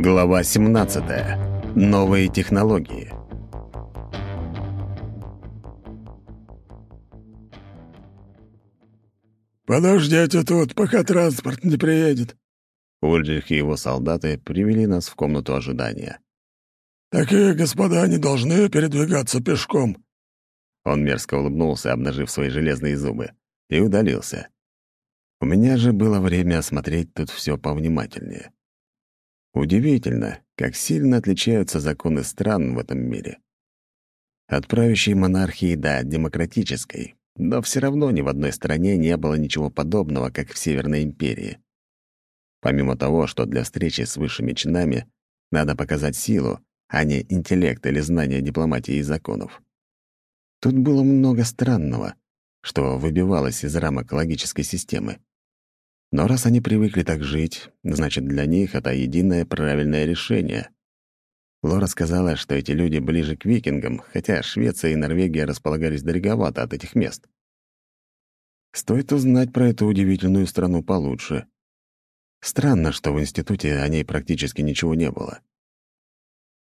Глава 17. Новые технологии. «Подождите тут, пока транспорт не приедет». Ульрих и его солдаты привели нас в комнату ожидания. «Такие господа не должны передвигаться пешком». Он мерзко улыбнулся, обнажив свои железные зубы, и удалился. У меня же было время осмотреть тут все повнимательнее. Удивительно, как сильно отличаются законы стран в этом мире. От правящей монархии до демократической, но все равно ни в одной стране не было ничего подобного, как в Северной империи. Помимо того, что для встречи с высшими чинами надо показать силу, а не интеллект или знание дипломатии и законов. Тут было много странного, что выбивалось из рамок логической системы. Но раз они привыкли так жить, значит, для них это единое правильное решение. Лора сказала, что эти люди ближе к викингам, хотя Швеция и Норвегия располагались далековато от этих мест. Стоит узнать про эту удивительную страну получше. Странно, что в институте о ней практически ничего не было.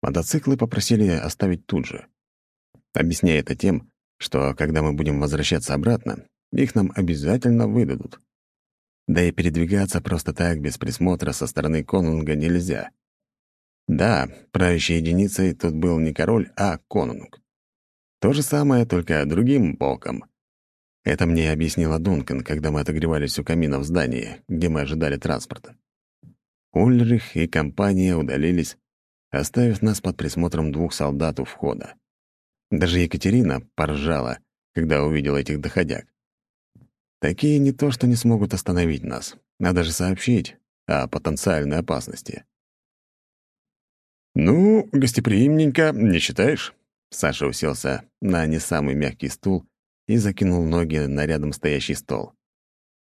Мотоциклы попросили оставить тут же. Объясняя это тем, что когда мы будем возвращаться обратно, их нам обязательно выдадут. Да и передвигаться просто так, без присмотра со стороны конунга нельзя. Да, правящей единицей тут был не король, а конунг. То же самое, только другим боком. Это мне объяснила Дункан, когда мы отогревались у камина в здании, где мы ожидали транспорта. Ульрих и компания удалились, оставив нас под присмотром двух солдат у входа. Даже Екатерина поржала, когда увидела этих доходяг. Такие не то что не смогут остановить нас, а даже сообщить о потенциальной опасности. «Ну, гостеприимненько, не считаешь?» Саша уселся на не самый мягкий стул и закинул ноги на рядом стоящий стол.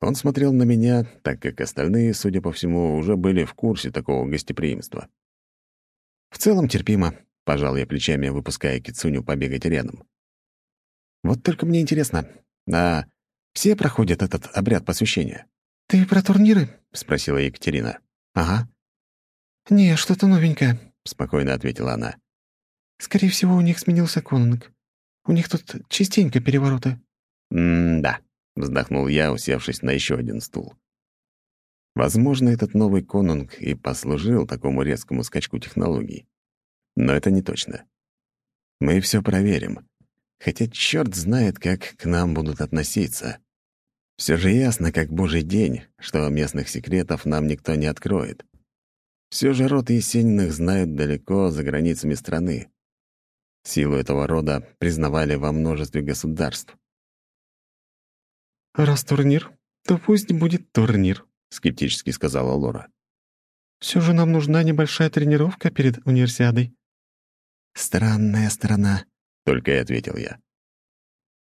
Он смотрел на меня, так как остальные, судя по всему, уже были в курсе такого гостеприимства. «В целом терпимо», — пожал я плечами, выпуская Кицуню побегать рядом. «Вот только мне интересно, а все проходят этот обряд посвящения?» «Ты про турниры?» — спросила Екатерина. «Ага». «Не, что-то новенькое», — спокойно ответила она. «Скорее всего, у них сменился конунг. У них тут частенько перевороты». «М-да», — вздохнул я, усевшись на еще один стул. Возможно, этот новый конунг и послужил такому резкому скачку технологий. Но это не точно. Мы все проверим. Хотя черт знает, как к нам будут относиться. Все же ясно, как божий день, что местных секретов нам никто не откроет. Все же род Есениных знают далеко за границами страны. Силу этого рода признавали во множестве государств. «Раз турнир, то пусть будет турнир», — скептически сказала Лора. «Все же нам нужна небольшая тренировка перед универсиадой». «Странная страна», — только и ответил я.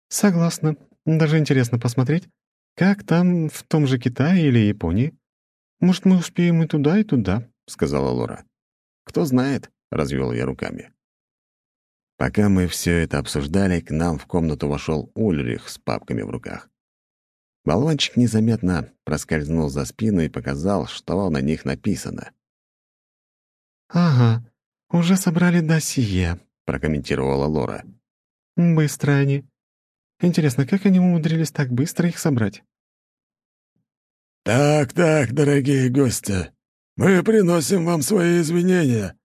«Согласна. Даже интересно посмотреть, как там, в том же Китае или Японии. Может, мы успеем и туда, и туда», — сказала Лора. «Кто знает», — развел я руками. Пока мы все это обсуждали, к нам в комнату вошел Ульрих с папками в руках. Болванчик незаметно проскользнул за спину и показал, что на них написано. «Ага, уже собрали досье», — прокомментировала Лора. «Быстро они. Интересно, как они умудрились так быстро их собрать?» «Так-так, дорогие гости, мы приносим вам свои извинения,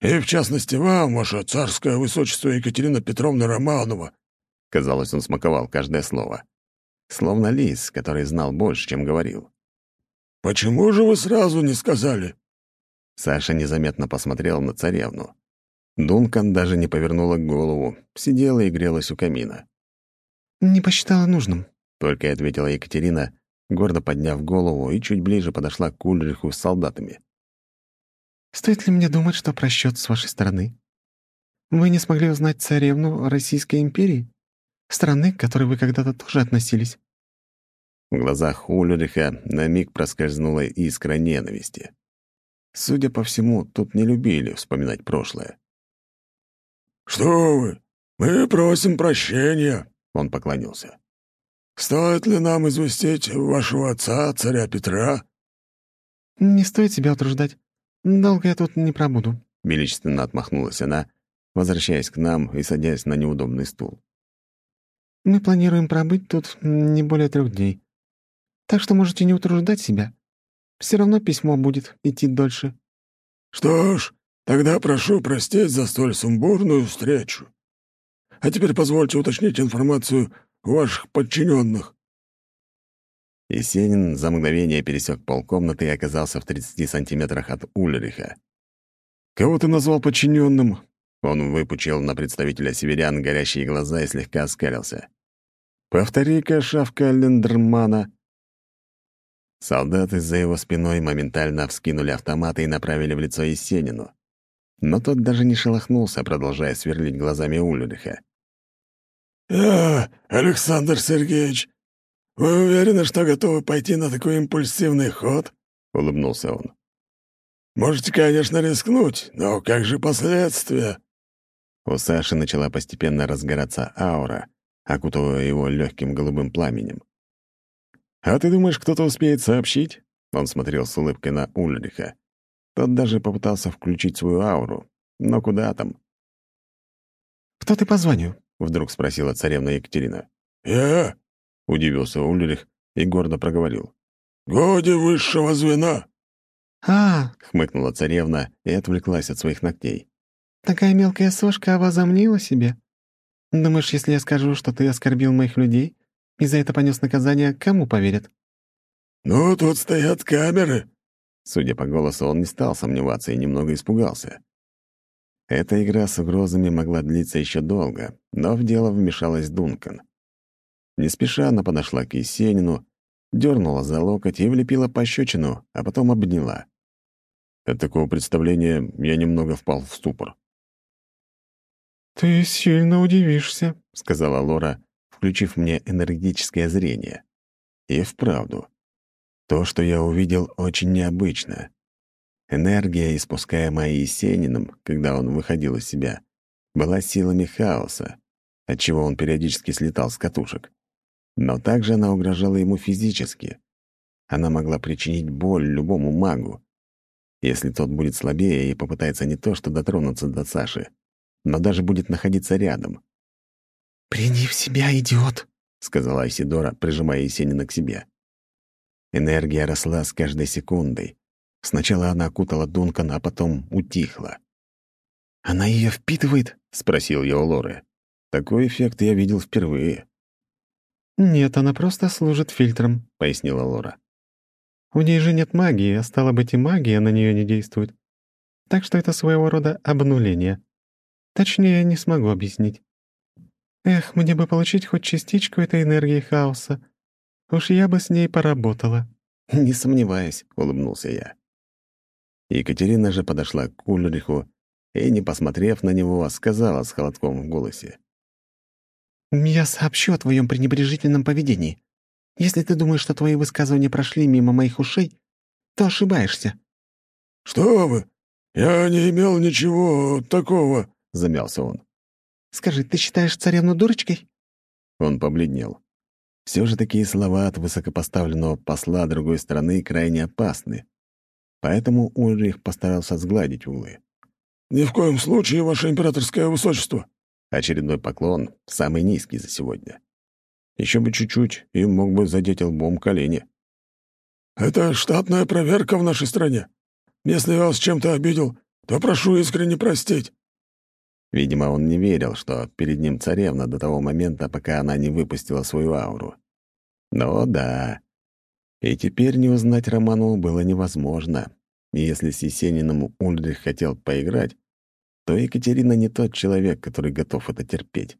и в частности вам, ваше царское высочество Екатерина Петровна Романова». Казалось, он смаковал каждое слово. Словно лис, который знал больше, чем говорил. «Почему же вы сразу не сказали?» Саша незаметно посмотрел на царевну. Дункан даже не повернула голову, сидела и грелась у камина. «Не посчитала нужным», — только ответила Екатерина, гордо подняв голову и чуть ближе подошла к Ульриху с солдатами. «Стоит ли мне думать, что просчет с вашей стороны? Вы не смогли узнать царевну Российской империи? Страны, к которой вы когда-то тоже относились?» В глазах Ульриха на миг проскользнула искра ненависти. Судя по всему, тут не любили вспоминать прошлое. «Что вы? Мы просим прощения», — он поклонился. «Стоит ли нам известить вашего отца, царя Петра?» «Не стоит себя утруждать. «Долго я тут не пробуду», — величественно отмахнулась она, возвращаясь к нам и садясь на неудобный стул. «Мы планируем пробыть тут не более трех дней. Так что можете не утруждать себя. Все равно письмо будет идти дольше». «Что ж, тогда прошу простить за столь сумбурную встречу. А теперь позвольте уточнить информацию ваших подчиненных. Есенин за мгновение пересек полкомнаты и оказался в 30 сантиметрах от Ульриха. «Кого ты назвал подчиненным? Он выпучил на представителя северян горящие глаза и слегка оскалился. «Повтори-ка, шавка Лендермана!» Солдаты за его спиной моментально вскинули автоматы и направили в лицо Есенину. Но тот даже не шелохнулся, продолжая сверлить глазами Ульриха. «Я, Александр Сергеевич, вы уверены, что готовы пойти на такой импульсивный ход?» — улыбнулся он. «Можете, конечно, рискнуть, но как же последствия?» У Саши начала постепенно разгораться аура, окутывая его легким голубым пламенем. «А ты думаешь, кто-то успеет сообщить?» Он смотрел с улыбкой на Ульриха. Тот даже попытался включить свою ауру. Но куда там? «Кто ты по званию?» — вдруг спросила царевна Екатерина. «Я?» — удивился Ульрих и гордо проговорил. «Годи высшего звена!» «А!» — хмыкнула царевна и отвлеклась от своих ногтей. «Такая мелкая сошка возомнила себе? Думаешь, если я скажу, что ты оскорбил моих людей, и за это понес наказание, кому поверят?» «Ну, тут стоят камеры!» Судя по голосу, он не стал сомневаться и немного испугался. Эта игра с угрозами могла длиться еще долго, но в дело вмешалась Дункан. Не спеша она подошла к Есенину, дернула за локоть и влепила пощечину, а потом обняла. От такого представления я немного впал в ступор. «Ты сильно удивишься», — сказала Лора, включив мне энергетическое зрение. И вправду. То, что я увидел, очень необычно. Энергия, испускаемая Есениным, когда он выходил из себя, была силами хаоса, отчего он периодически слетал с катушек. Но также она угрожала ему физически. Она могла причинить боль любому магу, если тот будет слабее и попытается не то что дотронуться до Саши, но даже будет находиться рядом. «Приди в себя, идиот!» — сказала Айсидора, прижимая Есенина к себе. Энергия росла с каждой секундой, Сначала она окутала Дункан, а потом утихла. «Она ее впитывает?» — спросил я у Лоры. Такой эффект я видел впервые. «Нет, она просто служит фильтром», — пояснила Лора. «У ней же нет магии, а стало быть, и магия на нее не действует. Так что это своего рода обнуление. Точнее, не смогу объяснить. Эх, мне бы получить хоть частичку этой энергии хаоса. Уж я бы с ней поработала». «Не сомневаюсь», — улыбнулся я. Екатерина же подошла к Ульриху и, не посмотрев на него, сказала с холодком в голосе. «Я сообщу о твоем пренебрежительном поведении. Если ты думаешь, что твои высказывания прошли мимо моих ушей, то ошибаешься». «Что вы? Я не имел ничего такого», — замялся он. «Скажи, ты считаешь царевну дурочкой?» Он побледнел. Все же такие слова от высокопоставленного посла другой страны крайне опасны. Поэтому Ульрих постарался сгладить углы. «Ни в коем случае, ваше императорское высочество!» Очередной поклон, самый низкий за сегодня. Еще бы чуть-чуть, и мог бы задеть лбом колени. «Это штатная проверка в нашей стране. Если я вас чем-то обидел, то прошу искренне простить». Видимо, он не верил, что перед ним царевна до того момента, пока она не выпустила свою ауру. Но да, и теперь не узнать Романову было невозможно. И если с Есениным Ульрих хотел поиграть, то Екатерина не тот человек, который готов это терпеть.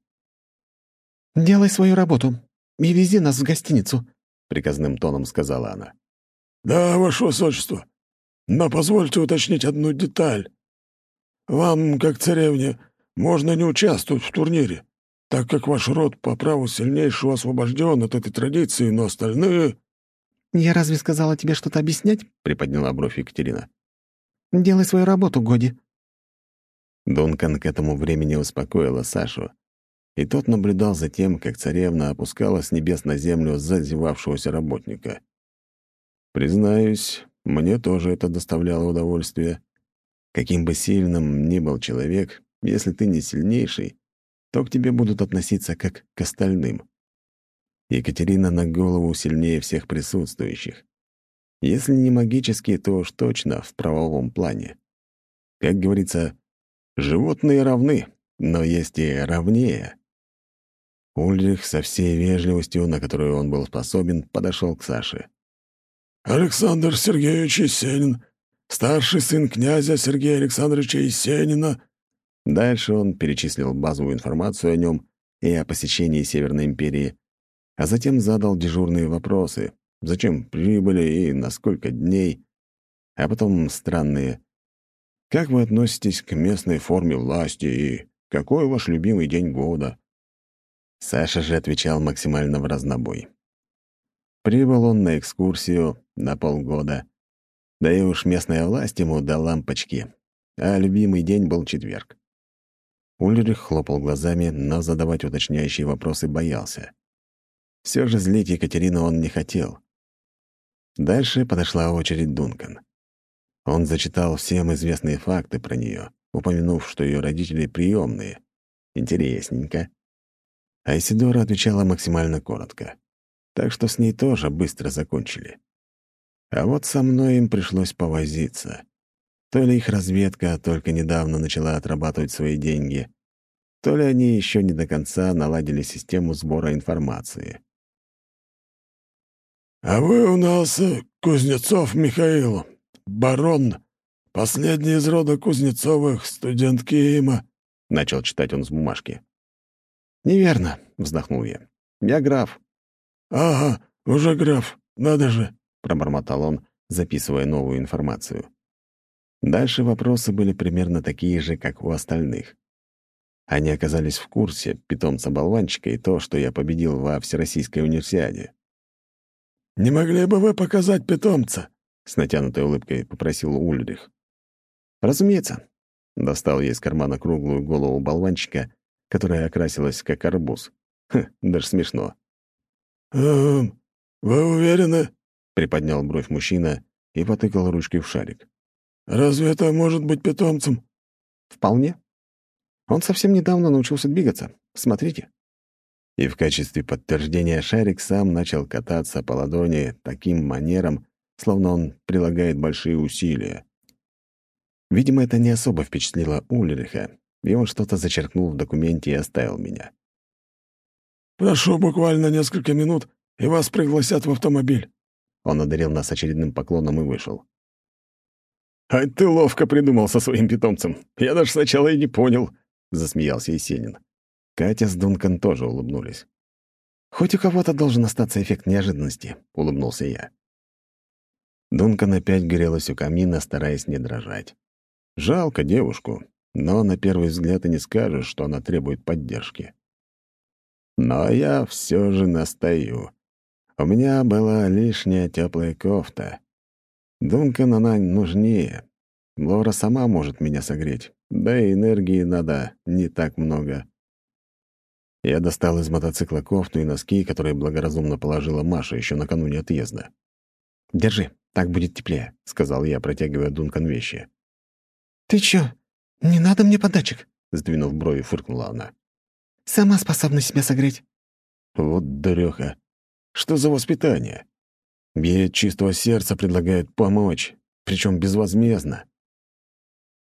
«Делай свою работу и вези нас в гостиницу», — приказным тоном сказала она. «Да, ваше высочество. Но позвольте уточнить одну деталь. Вам, как царевне, можно не участвовать в турнире, так как ваш род по праву сильнейшего освобожден от этой традиции, но остальные...» «Я разве сказала тебе что-то объяснять?» — приподняла бровь Екатерина. «Делай свою работу, Годи». Дункан к этому времени успокоила Сашу, и тот наблюдал за тем, как царевна опускала с небес на землю зазевавшегося работника. Признаюсь, мне тоже это доставляло удовольствие. Каким бы сильным ни был человек, если ты не сильнейший, то к тебе будут относиться как к остальным. Екатерина на голову сильнее всех присутствующих. Если не магически, то уж точно в правовом плане. Как говорится, животные равны, но есть и равнее. Ульрих со всей вежливостью, на которую он был способен, подошел к Саше. «Александр Сергеевич Есенин, старший сын князя Сергея Александровича Есенина». Дальше он перечислил базовую информацию о нем и о посещении Северной империи, а затем задал дежурные вопросы, зачем прибыли и на сколько дней, а потом странные. Как вы относитесь к местной форме власти и какой ваш любимый день года? Саша же отвечал максимально в разнобой. Прибыл он на экскурсию на полгода. Да и уж местная власть ему до лампочки, а любимый день был четверг. Ульрих хлопал глазами, но задавать уточняющие вопросы боялся. Все же злить Екатерину он не хотел. Дальше подошла очередь Дункан. Он зачитал всем известные факты про нее, упомянув, что ее родители приемные. Интересненько. А Исидора отвечала максимально коротко. Так что с ней тоже быстро закончили. А вот со мной им пришлось повозиться. То ли их разведка только недавно начала отрабатывать свои деньги, то ли они еще не до конца наладили систему сбора информации. «А вы у нас э, Кузнецов Михаил, барон, последний из рода Кузнецовых, студент Киима», — начал читать он с бумажки. «Неверно», — вздохнул я. «Я граф». «Ага, уже граф, надо же», — пробормотал он, записывая новую информацию. Дальше вопросы были примерно такие же, как у остальных. Они оказались в курсе питомца-болванчика и то, что я победил во Всероссийской универсиаде. «Не могли бы вы показать питомца?» — с натянутой улыбкой попросил Ульрих. «Разумеется». Достал я из кармана круглую голову болванчика, которая окрасилась как арбуз. Хм, даже смешно. «Эм, вы уверены?» — приподнял бровь мужчина и потыкал ручкой в шарик. «Разве это может быть питомцем?» «Вполне. Он совсем недавно научился двигаться. Смотрите» и в качестве подтверждения шарик сам начал кататься по ладони таким манером, словно он прилагает большие усилия. Видимо, это не особо впечатлило Ульриха, и он что-то зачеркнул в документе и оставил меня. «Прошу буквально несколько минут, и вас пригласят в автомобиль». Он одарил нас очередным поклоном и вышел. «А ты ловко придумал со своим питомцем. Я даже сначала и не понял», — засмеялся Есенин. Катя с Дункан тоже улыбнулись. «Хоть у кого-то должен остаться эффект неожиданности», — улыбнулся я. Дункан опять грелась у камина, стараясь не дрожать. Жалко девушку, но на первый взгляд и не скажешь, что она требует поддержки. Но я все же настаю. У меня была лишняя теплая кофта. Дункан она нужнее. Лора сама может меня согреть, да и энергии надо не так много. Я достал из мотоцикла кофту и носки, которые благоразумно положила Маша еще накануне отъезда. «Держи, так будет теплее», — сказал я, протягивая Дункан вещи. «Ты чё? Не надо мне подачек?» — сдвинув брови, фыркнула она. «Сама способна себя согреть». Вот дуреха. Что за воспитание? Ей чистого сердца предлагают помочь, причем безвозмездно.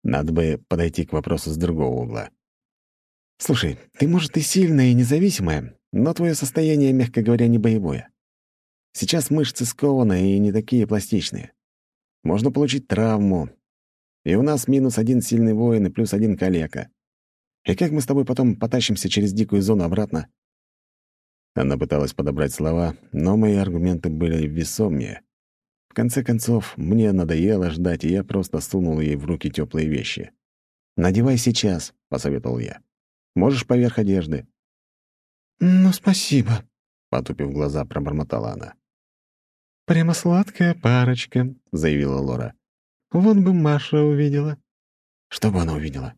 Надо бы подойти к вопросу с другого угла. Слушай, ты, может, и сильная, и независимая, но твое состояние, мягко говоря, не боевое. Сейчас мышцы скованы и не такие пластичные. Можно получить травму. И у нас минус один сильный воин и плюс один калека. И как мы с тобой потом потащимся через дикую зону обратно?» Она пыталась подобрать слова, но мои аргументы были весомее. В конце концов, мне надоело ждать, и я просто сунул ей в руки теплые вещи. «Надевай сейчас», — посоветовал я. Можешь поверх одежды». «Ну, спасибо», — потупив глаза, пробормотала она. «Прямо сладкая парочка», — заявила Лора. «Вот бы Маша увидела». «Что бы она увидела?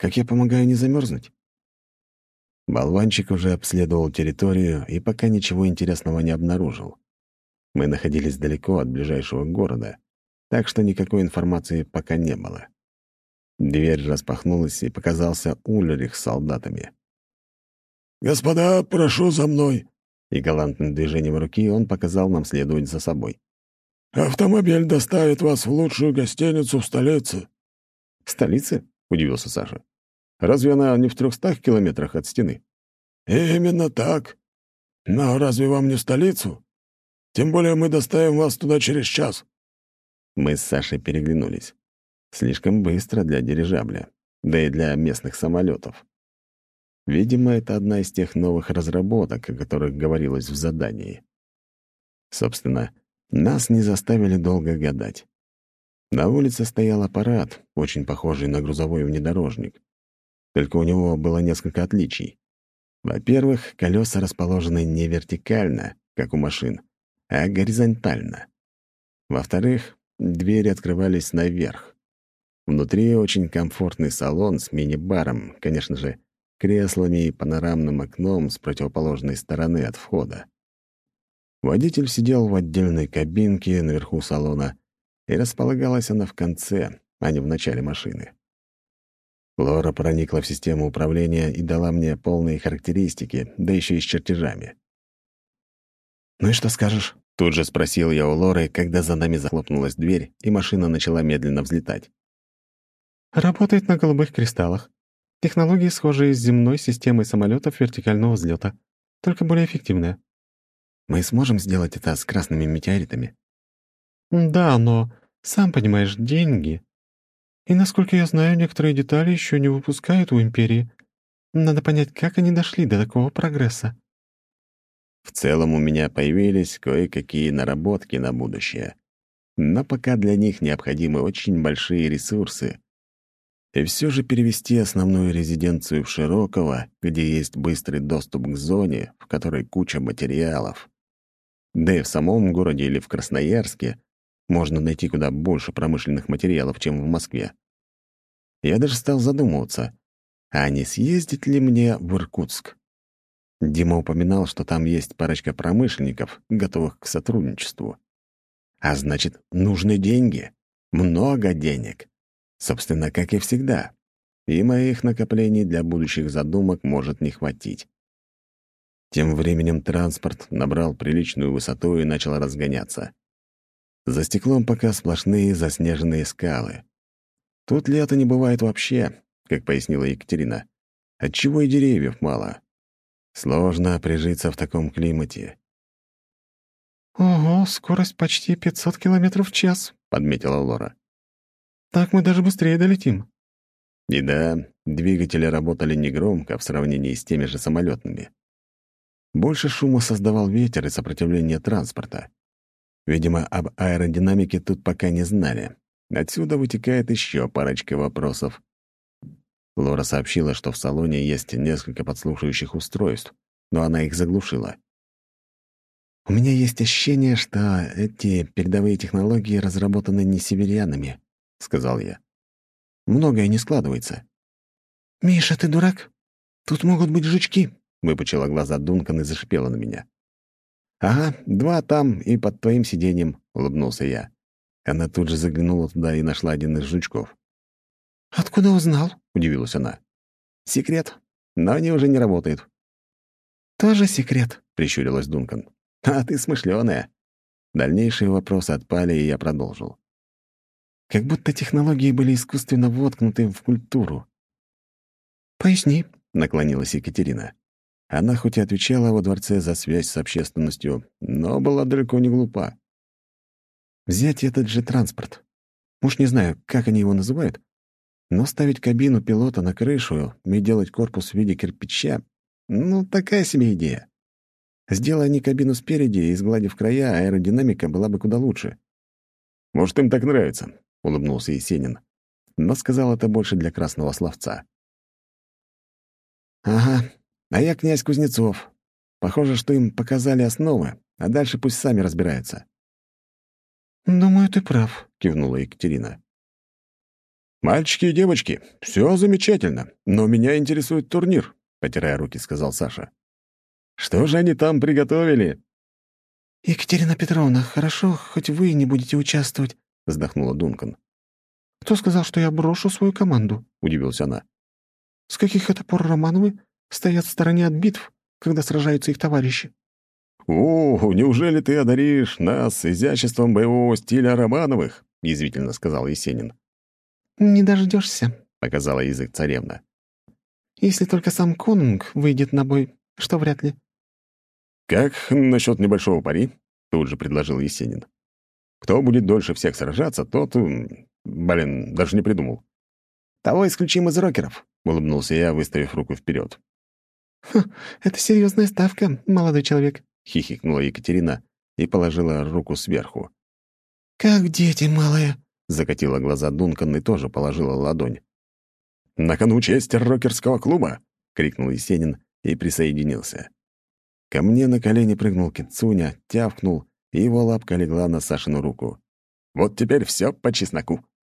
Как я помогаю не замерзнуть? Болванчик уже обследовал территорию и пока ничего интересного не обнаружил. Мы находились далеко от ближайшего города, так что никакой информации пока не было. Дверь распахнулась, и показался Ульрих с солдатами. «Господа, прошу за мной!» И галантным движением руки он показал нам следовать за собой. «Автомобиль доставит вас в лучшую гостиницу в столице». «Столице?» — удивился Саша. «Разве она не в трехстах километрах от стены?» «Именно так. Но разве вам не в столицу? Тем более мы доставим вас туда через час». Мы с Сашей переглянулись. Слишком быстро для дирижабля, да и для местных самолетов. Видимо, это одна из тех новых разработок, о которых говорилось в задании. Собственно, нас не заставили долго гадать. На улице стоял аппарат, очень похожий на грузовой внедорожник. Только у него было несколько отличий. Во-первых, колеса расположены не вертикально, как у машин, а горизонтально. Во-вторых, двери открывались наверх. Внутри очень комфортный салон с мини-баром, конечно же, креслами и панорамным окном с противоположной стороны от входа. Водитель сидел в отдельной кабинке наверху салона, и располагалась она в конце, а не в начале машины. Лора проникла в систему управления и дала мне полные характеристики, да еще и с чертежами. «Ну и что скажешь?» — тут же спросил я у Лоры, когда за нами захлопнулась дверь, и машина начала медленно взлетать. «Работает на голубых кристаллах. Технологии схожие с земной системой самолетов вертикального взлета, только более эффективная». «Мы сможем сделать это с красными метеоритами?» «Да, но, сам понимаешь, деньги. И, насколько я знаю, некоторые детали еще не выпускают у Империи. Надо понять, как они дошли до такого прогресса». В целом у меня появились кое-какие наработки на будущее. Но пока для них необходимы очень большие ресурсы. И все же перевести основную резиденцию в Широково, где есть быстрый доступ к зоне, в которой куча материалов. Да и в самом городе или в Красноярске можно найти куда больше промышленных материалов, чем в Москве. Я даже стал задумываться, а не съездить ли мне в Иркутск? Дима упоминал, что там есть парочка промышленников, готовых к сотрудничеству. А значит, нужны деньги. Много денег. Собственно, как и всегда. И моих накоплений для будущих задумок может не хватить. Тем временем транспорт набрал приличную высоту и начал разгоняться. За стеклом пока сплошные заснеженные скалы. Тут лета не бывает вообще, как пояснила Екатерина. Отчего и деревьев мало. Сложно прижиться в таком климате. «Ого, скорость почти 500 километров в час», — подметила Лора. «Так мы даже быстрее долетим». И да, двигатели работали негромко в сравнении с теми же самолетными. Больше шума создавал ветер и сопротивление транспорта. Видимо, об аэродинамике тут пока не знали. Отсюда вытекает еще парочка вопросов. Лора сообщила, что в салоне есть несколько подслушивающих устройств, но она их заглушила. «У меня есть ощущение, что эти передовые технологии разработаны не северянами», — сказал я. «Многое не складывается». «Миша, ты дурак? Тут могут быть жучки», — выпучила глаза Дункан и зашипела на меня. «Ага, два там и под твоим сиденьем», — улыбнулся я. Она тут же заглянула туда и нашла один из жучков. «Откуда узнал?» — удивилась она. «Секрет. Но они уже не работают». «Тоже секрет», — прищурилась Дункан. «А ты смышленая». Дальнейшие вопросы отпали, и я продолжил. Как будто технологии были искусственно воткнуты в культуру. «Поясни», — наклонилась Екатерина. Она хоть и отвечала во дворце за связь с общественностью, но была далеко не глупа. Взять этот же транспорт. Уж не знаю, как они его называют, но ставить кабину пилота на крышу и делать корпус в виде кирпича — ну, такая себе идея. Сделай они кабину спереди и сгладив края, аэродинамика была бы куда лучше. «Может, им так нравится», — улыбнулся Есенин, но сказал это больше для красного словца. «Ага, а я князь Кузнецов. Похоже, что им показали основы, а дальше пусть сами разбираются». «Думаю, ты прав», — кивнула Екатерина. «Мальчики и девочки, все замечательно, но меня интересует турнир», — потирая руки, сказал Саша. «Что же они там приготовили?» «Екатерина Петровна, хорошо, хоть вы не будете участвовать», — вздохнула Дункан. «Кто сказал, что я брошу свою команду?» — удивилась она. «С каких это пор Романовы стоят в стороне от битв, когда сражаются их товарищи?» «О, неужели ты одаришь нас изяществом боевого стиля Романовых?» — язвительно сказал Есенин. «Не дождешься», — показала язык царевна. «Если только сам конунг выйдет на бой, что вряд ли». «Как насчет небольшого пари?» — тут же предложил Есенин. «Кто будет дольше всех сражаться, тот... Блин, даже не придумал». «Того исключим из рокеров», — улыбнулся я, выставив руку вперед. «Это серьезная ставка, молодой человек», — хихикнула Екатерина и положила руку сверху. «Как дети малые», — закатила глаза Дункан и тоже положила ладонь. «На кону честь рокерского клуба!» — крикнул Есенин и присоединился. Ко мне на колени прыгнул Кицуня, тявкнул, и его лапка легла на Сашину руку. «Вот теперь все по чесноку».